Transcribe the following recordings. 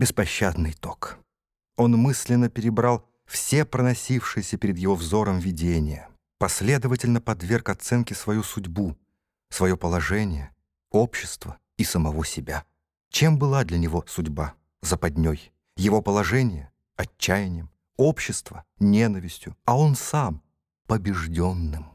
беспощадный ток. Он мысленно перебрал все проносившиеся перед его взором видения, последовательно подверг оценке свою судьбу, свое положение, общество и самого себя. Чем была для него судьба? Западней. Его положение — отчаянием, общество — ненавистью, а он сам — побежденным.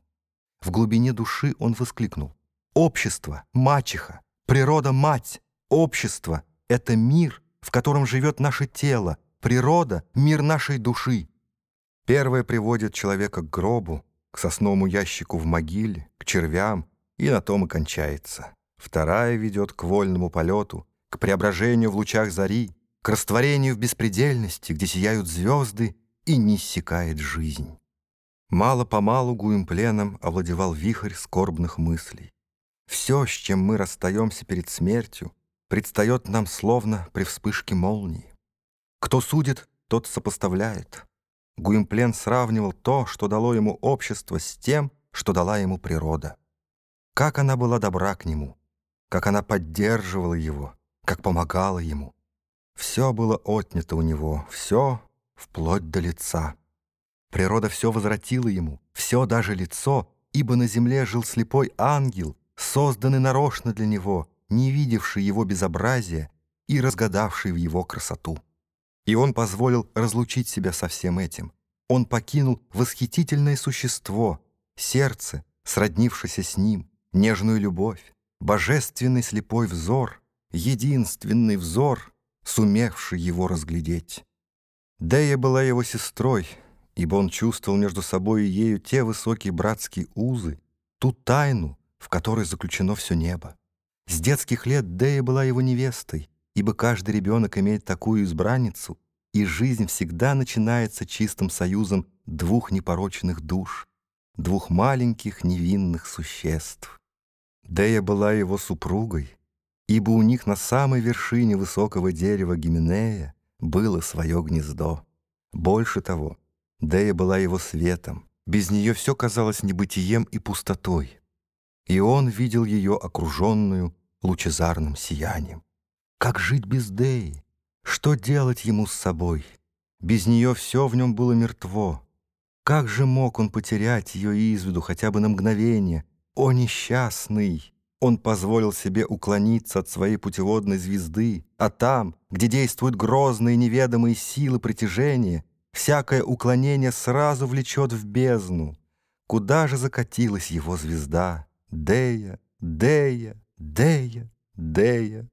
В глубине души он воскликнул. Общество, мачеха, природа — мать, общество — это мир, в котором живет наше тело, природа — мир нашей души. Первое приводит человека к гробу, к сосновому ящику в могиле, к червям, и на том и кончается. Вторая ведет к вольному полету, к преображению в лучах зари, к растворению в беспредельности, где сияют звезды и не иссякает жизнь. Мало-помалу Гуимпленом овладевал вихрь скорбных мыслей. Все, с чем мы расстаемся перед смертью, предстает нам словно при вспышке молнии. Кто судит, тот сопоставляет. Гуимплен сравнивал то, что дало ему общество, с тем, что дала ему природа. Как она была добра к нему, как она поддерживала его, как помогала ему. Все было отнято у него, все вплоть до лица. Природа все возвратила ему, все даже лицо, ибо на земле жил слепой ангел, созданный нарочно для него, не видевший его безобразия и разгадавший в его красоту. И он позволил разлучить себя со всем этим. Он покинул восхитительное существо, сердце, сроднившееся с ним, нежную любовь, божественный слепой взор, единственный взор, сумевший его разглядеть. Дея была его сестрой, ибо он чувствовал между собой и ею те высокие братские узы, ту тайну, в которой заключено все небо. С детских лет Дея была его невестой, ибо каждый ребенок имеет такую избранницу, и жизнь всегда начинается чистым союзом двух непорочных душ, двух маленьких невинных существ. Дея была его супругой, ибо у них на самой вершине высокого дерева Гименея было свое гнездо. Больше того, Дея была его светом, без нее все казалось небытием и пустотой, и он видел ее окруженную лучезарным сиянием. Как жить без Деи? Что делать ему с собой? Без нее все в нем было мертво. Как же мог он потерять ее из виду хотя бы на мгновение — о, несчастный! Он позволил себе уклониться от своей путеводной звезды, а там, где действуют грозные неведомые силы притяжения, всякое уклонение сразу влечет в бездну. Куда же закатилась его звезда? Дея, Дея, Дея, Дея.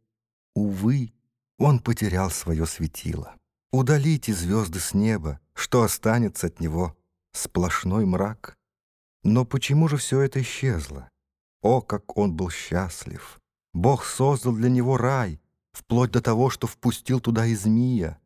Увы, он потерял свое светило. Удалите звезды с неба, что останется от него? Сплошной мрак. Но почему же все это исчезло? О, как он был счастлив! Бог создал для него рай, вплоть до того, что впустил туда и змея.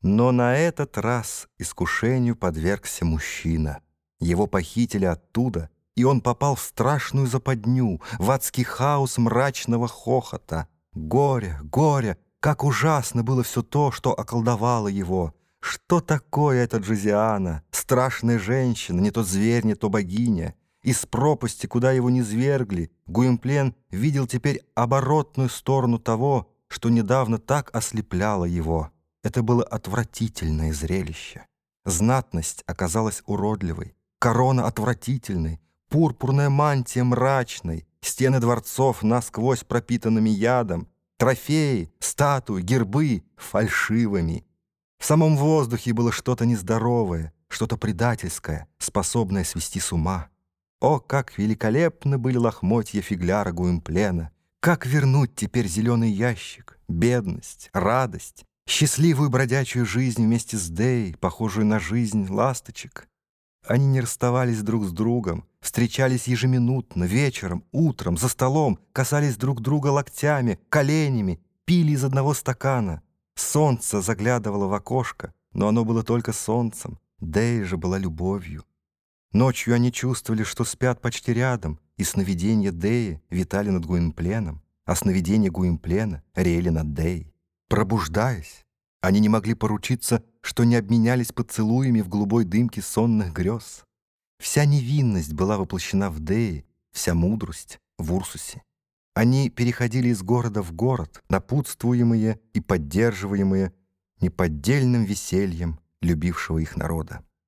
Но на этот раз искушению подвергся мужчина. Его похитили оттуда, и он попал в страшную западню, в адский хаос мрачного хохота. Горе, горе, как ужасно было все то, что околдовало его. Что такое эта Джозиана? Страшная женщина, не то зверь, не то богиня. Из пропасти, куда его не звергли, Гуимплен видел теперь оборотную сторону того, что недавно так ослепляло его. Это было отвратительное зрелище. Знатность оказалась уродливой, корона отвратительной, пурпурная мантия мрачной, стены дворцов насквозь пропитанными ядом, трофеи, статуи, гербы фальшивыми — в самом воздухе было что-то нездоровое, что-то предательское, способное свести с ума. О, как великолепны были лохмотья фигляра Гуимплена! Как вернуть теперь зеленый ящик, бедность, радость, счастливую бродячую жизнь вместе с Дей, похожую на жизнь ласточек? Они не расставались друг с другом, встречались ежеминутно, вечером, утром, за столом, касались друг друга локтями, коленями, пили из одного стакана — Солнце заглядывало в окошко, но оно было только солнцем, Дэя же была любовью. Ночью они чувствовали, что спят почти рядом, и сновидения Дэи витали над Гуимпленом, а сновидения Гуимплена реяли над Дэей. Пробуждаясь, они не могли поручиться, что не обменялись поцелуями в голубой дымке сонных грез. Вся невинность была воплощена в Дее, вся мудрость — в Урсусе. Они переходили из города в город, напутствуемые и поддерживаемые неподдельным весельем любившего их народа.